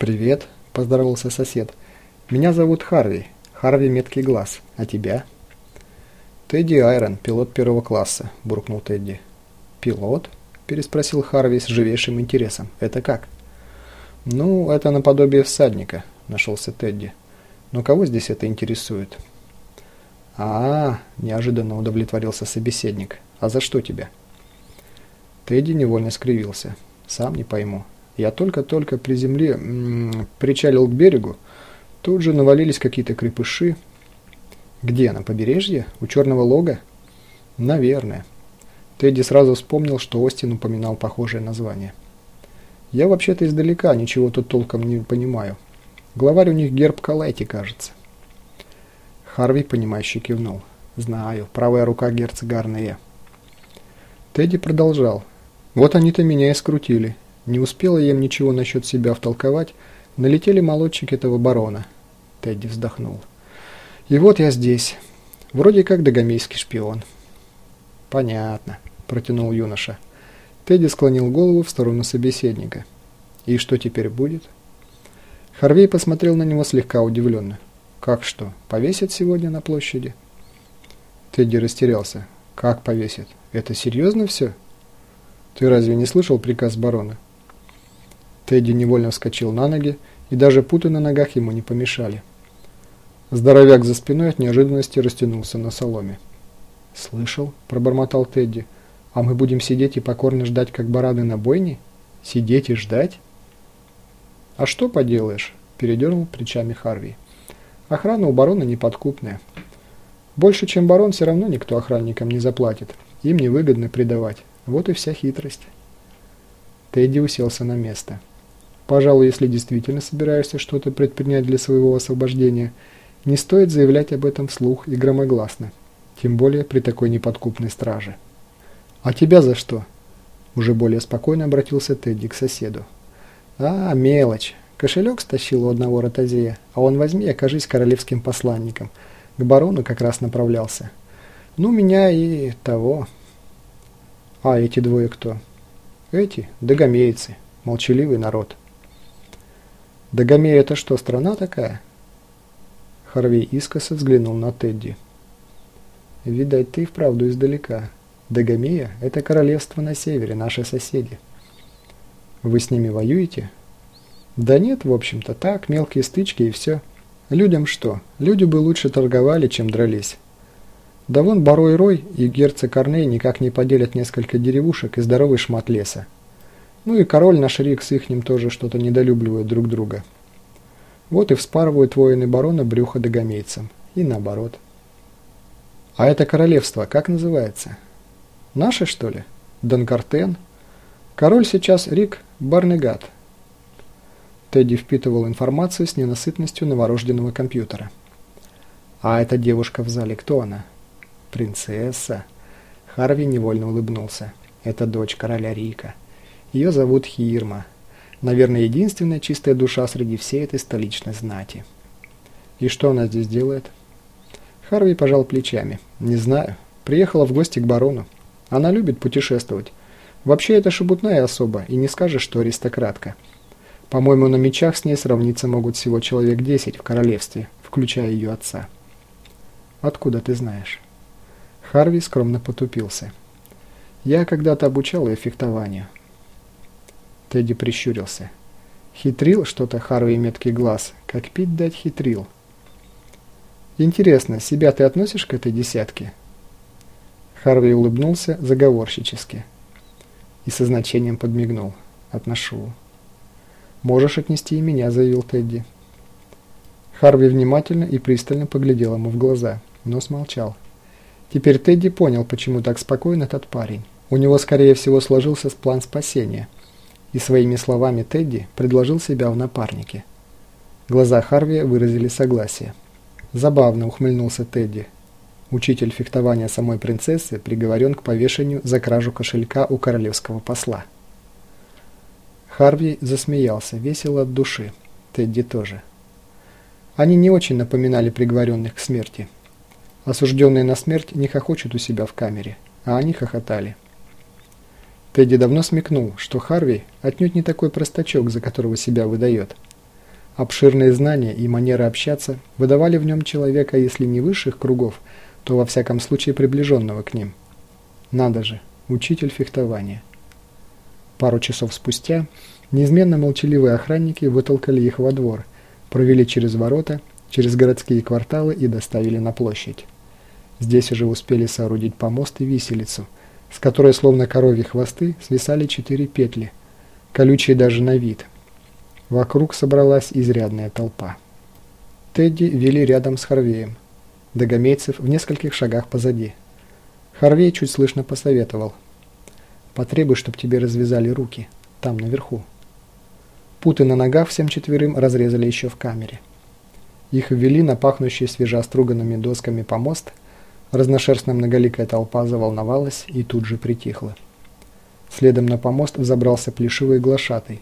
«Привет», – поздоровался сосед. «Меня зовут Харви. Харви Меткий Глаз. А тебя?» «Тедди Айрон, пилот первого класса», – буркнул Тедди. «Пилот?» – переспросил Харви с живейшим интересом. «Это как?» «Ну, это наподобие всадника», – нашелся Тедди. «Но кого здесь это интересует?» а, -а, -а неожиданно удовлетворился собеседник. «А за что тебя?» Тедди невольно скривился. «Сам не пойму. Я только-только при земле причалил к берегу, тут же навалились какие-то крепыши. Где, на побережье? У Черного Лога? Наверное. Тедди сразу вспомнил, что Остин упоминал похожее название. Я вообще-то издалека ничего тут толком не понимаю. Главарь у них герб Калайти, кажется. Харви, понимающе кивнул. Знаю, правая рука герцога Арнея. Тедди продолжал. Вот они-то меня и скрутили. Не успела я им ничего насчет себя втолковать, налетели молодчики этого барона. Тедди вздохнул. И вот я здесь. Вроде как догомейский шпион. Понятно, протянул юноша. Тедди склонил голову в сторону собеседника. И что теперь будет? Харвей посмотрел на него слегка удивленно. Как что, повесят сегодня на площади? Тедди растерялся. Как повесят? Это серьезно все? Ты разве не слышал приказ барона? Тедди невольно вскочил на ноги, и даже путы на ногах ему не помешали. Здоровяк за спиной от неожиданности растянулся на соломе. «Слышал?» – пробормотал Тедди. «А мы будем сидеть и покорно ждать, как бараны на бойне? Сидеть и ждать?» «А что поделаешь?» – передернул плечами Харви. «Охрана у барона неподкупная. Больше, чем барон, все равно никто охранникам не заплатит. Им невыгодно предавать. Вот и вся хитрость». Тедди уселся на место. Пожалуй, если действительно собираешься что-то предпринять для своего освобождения, не стоит заявлять об этом вслух и громогласно, тем более при такой неподкупной страже. «А тебя за что?» Уже более спокойно обратился Тедди к соседу. «А, мелочь. Кошелек стащил у одного ротозея, а он возьми и окажись королевским посланником. К барону как раз направлялся. Ну, меня и того». «А эти двое кто?» «Эти – догомейцы, молчаливый народ». Дагомея это что, страна такая? Харвей искоса взглянул на Тедди. Видать, ты вправду издалека. Дагомея – это королевство на севере, наши соседи. Вы с ними воюете? Да нет, в общем-то, так, мелкие стычки и все. Людям что? Люди бы лучше торговали, чем дрались. Да вон Барой Рой и герцог Корней никак не поделят несколько деревушек и здоровый шмат леса. Ну и король наш Рик с ихним тоже что-то недолюбливают друг друга. Вот и вспарывают воины барона брюхо догомейцам. И наоборот. А это королевство как называется? Наше, что ли? Донкартен? Король сейчас Рик Барнегат. Тедди впитывал информацию с ненасытностью новорожденного компьютера. А эта девушка в зале, кто она? Принцесса. Харви невольно улыбнулся. Это дочь короля Рика. Ее зовут Хирма. Наверное, единственная чистая душа среди всей этой столичной знати. И что она здесь делает? Харви пожал плечами. Не знаю. Приехала в гости к барону. Она любит путешествовать. Вообще это шебутная особа, и не скажешь, что аристократка. По-моему, на мечах с ней сравниться могут всего человек 10 в королевстве, включая ее отца. Откуда ты знаешь? Харви скромно потупился. Я когда-то обучал ее фехтованию. Тедди прищурился. Хитрил что-то Харви меткий глаз. Как пить дать хитрил. Интересно, себя ты относишь к этой десятке? Харви улыбнулся заговорщически. И со значением подмигнул. Отношу. Можешь отнести и меня, заявил Тедди. Харви внимательно и пристально поглядел ему в глаза, но смолчал. Теперь Тедди понял, почему так спокоен этот парень. У него, скорее всего, сложился план спасения – и своими словами Тедди предложил себя в напарнике. Глаза Харви выразили согласие. Забавно ухмыльнулся Тедди. Учитель фехтования самой принцессы приговорен к повешению за кражу кошелька у королевского посла. Харви засмеялся, весело от души. Тедди тоже. Они не очень напоминали приговоренных к смерти. Осужденные на смерть не хохочут у себя в камере, а они хохотали. Тедди давно смекнул, что Харви отнюдь не такой простачок, за которого себя выдает. Обширные знания и манера общаться выдавали в нем человека, если не высших кругов, то во всяком случае приближенного к ним. Надо же, учитель фехтования. Пару часов спустя неизменно молчаливые охранники вытолкали их во двор, провели через ворота, через городские кварталы и доставили на площадь. Здесь уже успели соорудить помост и виселицу, с которой словно коровьи хвосты свисали четыре петли, колючие даже на вид. Вокруг собралась изрядная толпа. Тедди вели рядом с Харвеем, Дагомейцев в нескольких шагах позади. Харвей чуть слышно посоветовал. «Потребуй, чтоб тебе развязали руки, там, наверху». Путы на ногах всем четверым разрезали еще в камере. Их ввели на пахнущий свежеоструганными досками помост, разношерстная многоликая толпа заволновалась и тут же притихла. Следом на помост взобрался плешивый глашатый,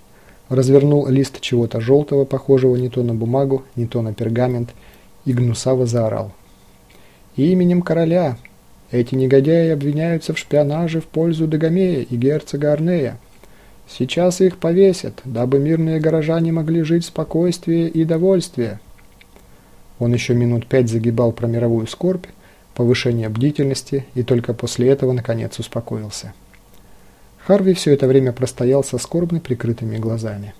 развернул лист чего-то желтого, похожего не то на бумагу, не то на пергамент, и гнусаво заорал. «Именем короля! Эти негодяи обвиняются в шпионаже в пользу Дагомея и герцога Арнея. Сейчас их повесят, дабы мирные горожане могли жить в спокойствии и довольстве». Он еще минут пять загибал про мировую скорбь, повышение бдительности и только после этого наконец успокоился. Харви все это время простоял со скорбно прикрытыми глазами.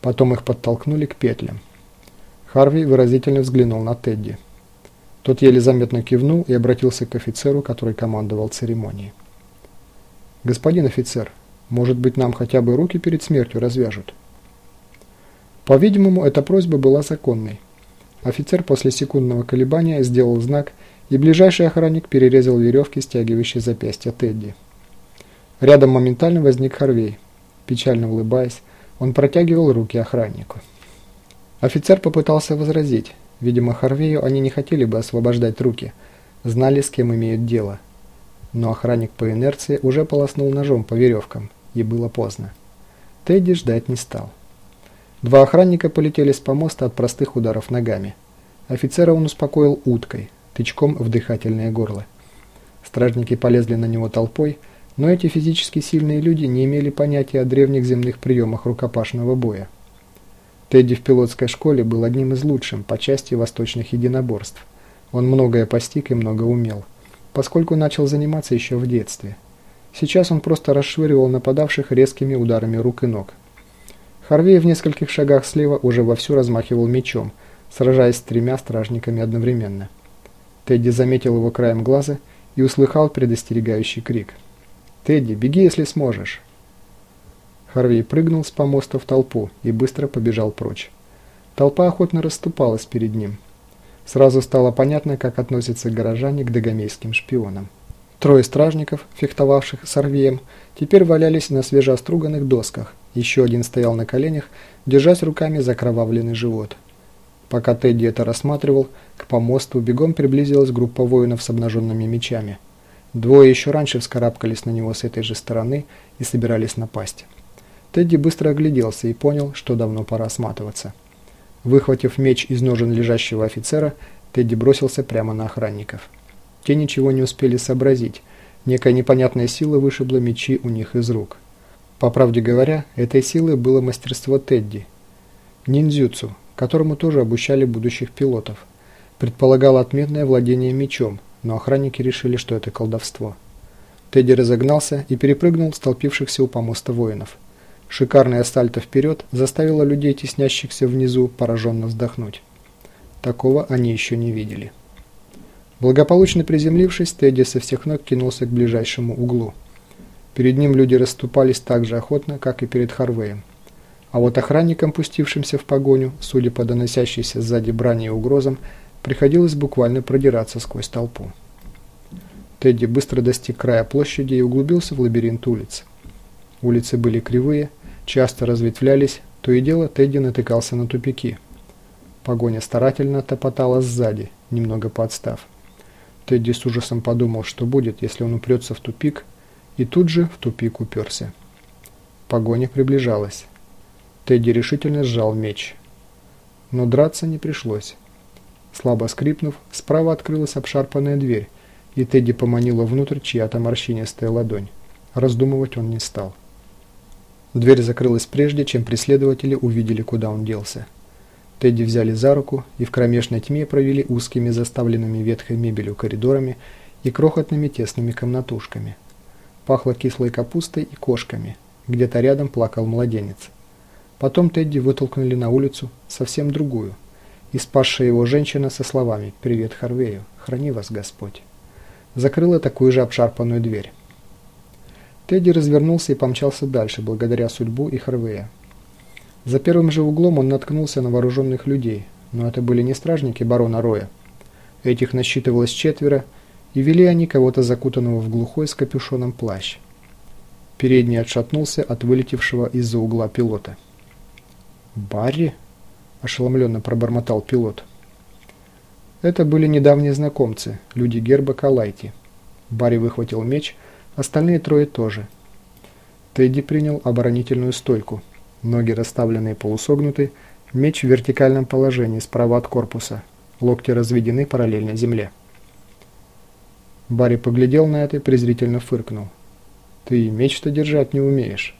Потом их подтолкнули к петлям. Харви выразительно взглянул на Тедди. Тот еле заметно кивнул и обратился к офицеру, который командовал церемонией. «Господин офицер, может быть, нам хотя бы руки перед смертью развяжут?» По-видимому, эта просьба была законной. Офицер после секундного колебания сделал знак, и ближайший охранник перерезал веревки, стягивающие запястья Тедди. Рядом моментально возник Харвей. Печально улыбаясь, он протягивал руки охраннику. Офицер попытался возразить. Видимо, Харвею они не хотели бы освобождать руки, знали, с кем имеют дело. Но охранник по инерции уже полоснул ножом по веревкам, и было поздно. Тедди ждать не стал. Два охранника полетели с помоста от простых ударов ногами. Офицера он успокоил уткой, тычком в дыхательное горло. Стражники полезли на него толпой, но эти физически сильные люди не имели понятия о древних земных приемах рукопашного боя. Тедди в пилотской школе был одним из лучших по части восточных единоборств. Он многое постиг и много умел, поскольку начал заниматься еще в детстве. Сейчас он просто расшвыривал нападавших резкими ударами рук и ног – Харвей в нескольких шагах слева уже вовсю размахивал мечом, сражаясь с тремя стражниками одновременно. Тедди заметил его краем глаза и услыхал предостерегающий крик. «Тедди, беги, если сможешь!» Харвей прыгнул с помоста в толпу и быстро побежал прочь. Толпа охотно расступалась перед ним. Сразу стало понятно, как относятся горожане к догомейским шпионам. Трое стражников, фехтовавших с Арвеем, теперь валялись на свежеоструганных досках – еще один стоял на коленях, держась руками за кровавленный живот. Пока Тедди это рассматривал, к помосту бегом приблизилась группа воинов с обнаженными мечами. Двое еще раньше вскарабкались на него с этой же стороны и собирались напасть. Тедди быстро огляделся и понял, что давно пора сматываться. Выхватив меч из ножен лежащего офицера, Тедди бросился прямо на охранников. Те ничего не успели сообразить. Некая непонятная сила вышибла мечи у них из рук. По правде говоря, этой силой было мастерство Тедди. Ниндзюцу, которому тоже обучали будущих пилотов. Предполагал отменное владение мечом, но охранники решили, что это колдовство. Тедди разогнался и перепрыгнул столпившихся у помоста воинов. Шикарное сальто вперед заставило людей, теснящихся внизу, пораженно вздохнуть. Такого они еще не видели. Благополучно приземлившись, Тедди со всех ног кинулся к ближайшему углу. Перед ним люди расступались так же охотно, как и перед Харвеем. А вот охранникам, пустившимся в погоню, судя по доносящейся сзади брани и угрозам, приходилось буквально продираться сквозь толпу. Тедди быстро достиг края площади и углубился в лабиринт улиц. Улицы были кривые, часто разветвлялись, то и дело Тедди натыкался на тупики. Погоня старательно топотала сзади, немного подстав. Тедди с ужасом подумал, что будет, если он упрется в тупик – и тут же в тупик уперся. Погоня приближалась. Тедди решительно сжал меч. Но драться не пришлось. Слабо скрипнув, справа открылась обшарпанная дверь, и Тедди поманила внутрь чья-то морщинистая ладонь. Раздумывать он не стал. Дверь закрылась прежде, чем преследователи увидели, куда он делся. Тедди взяли за руку и в кромешной тьме провели узкими заставленными ветхой мебелью коридорами и крохотными тесными комнатушками. Пахло кислой капустой и кошками. Где-то рядом плакал младенец. Потом Тедди вытолкнули на улицу, совсем другую, и спасшая его женщина со словами «Привет Харвею, храни вас Господь» закрыла такую же обшарпанную дверь. Тедди развернулся и помчался дальше, благодаря судьбу и Харвея. За первым же углом он наткнулся на вооруженных людей, но это были не стражники барона Роя. Этих насчитывалось четверо, и вели они кого-то закутанного в глухой с капюшоном плащ. Передний отшатнулся от вылетевшего из-за угла пилота. «Барри?» – ошеломленно пробормотал пилот. Это были недавние знакомцы, люди герба Калайти. Барри выхватил меч, остальные трое тоже. Тедди принял оборонительную стойку – Ноги расставленные полусогнуты, меч в вертикальном положении справа от корпуса. Локти разведены параллельно земле. Барри поглядел на это и презрительно фыркнул. «Ты меч-то держать не умеешь».